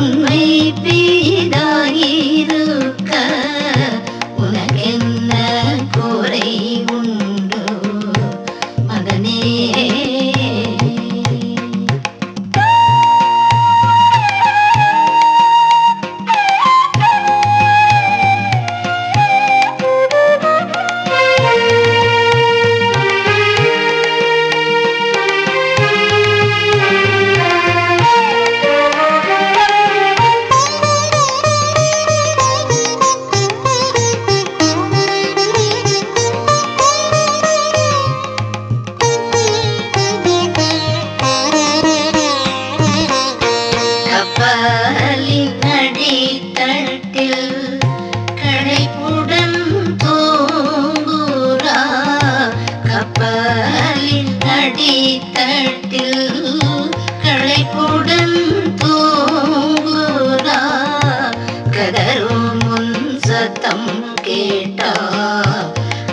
ضيفي إذا சத்தம் கேட்டா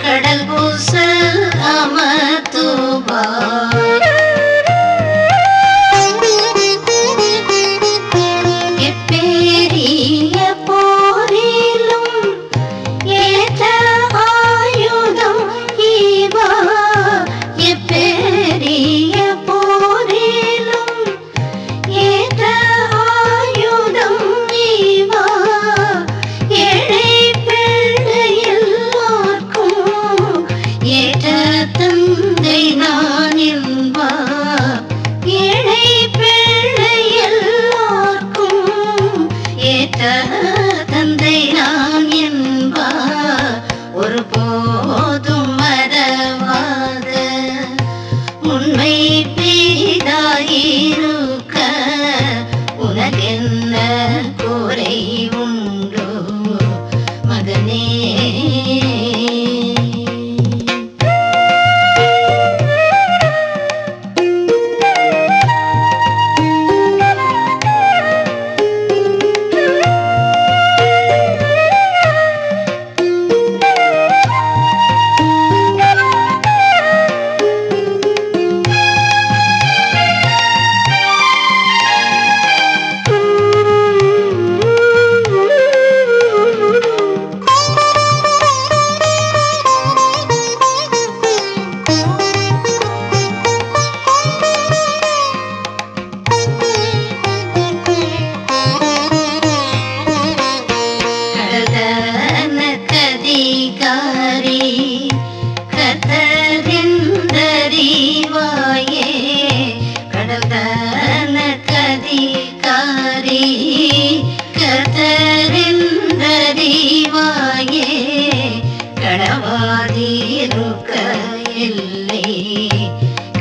கடல் பூசல் அமர்த்துவா. और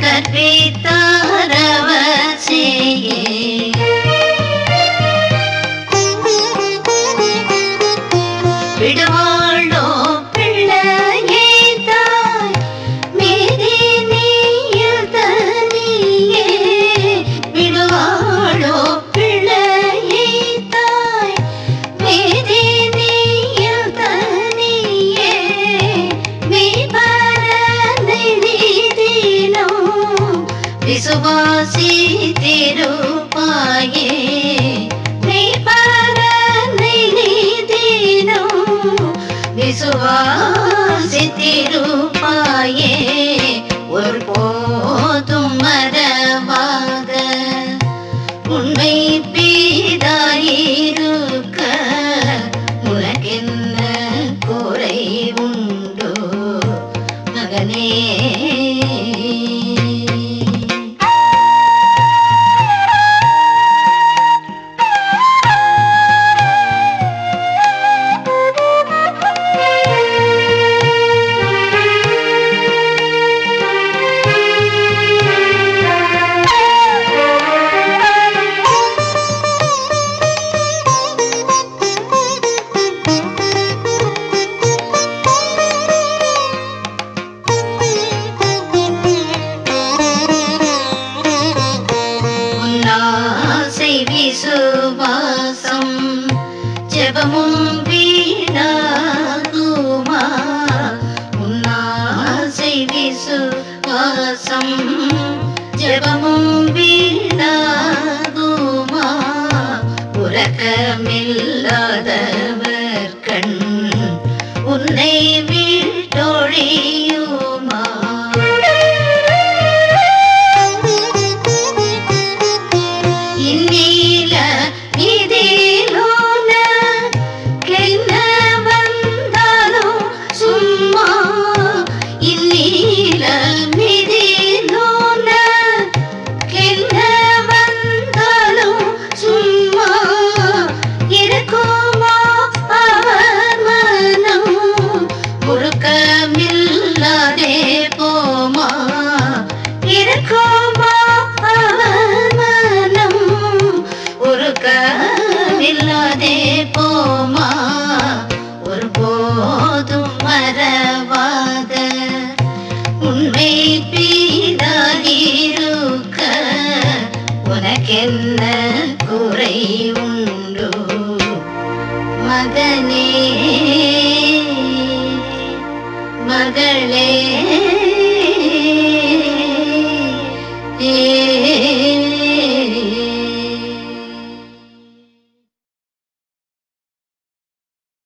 कर्वेता விசுவாசி திருப்பாயே விசுவாசி திரு சுவாசம் ஜெபமும் வீணாகுமா? உன்னாசை விசுவாசம். ஜெபமும் வீணாகுமா? உறக்கமில்லாதவர் கண். உன்னை மகனே மகளே.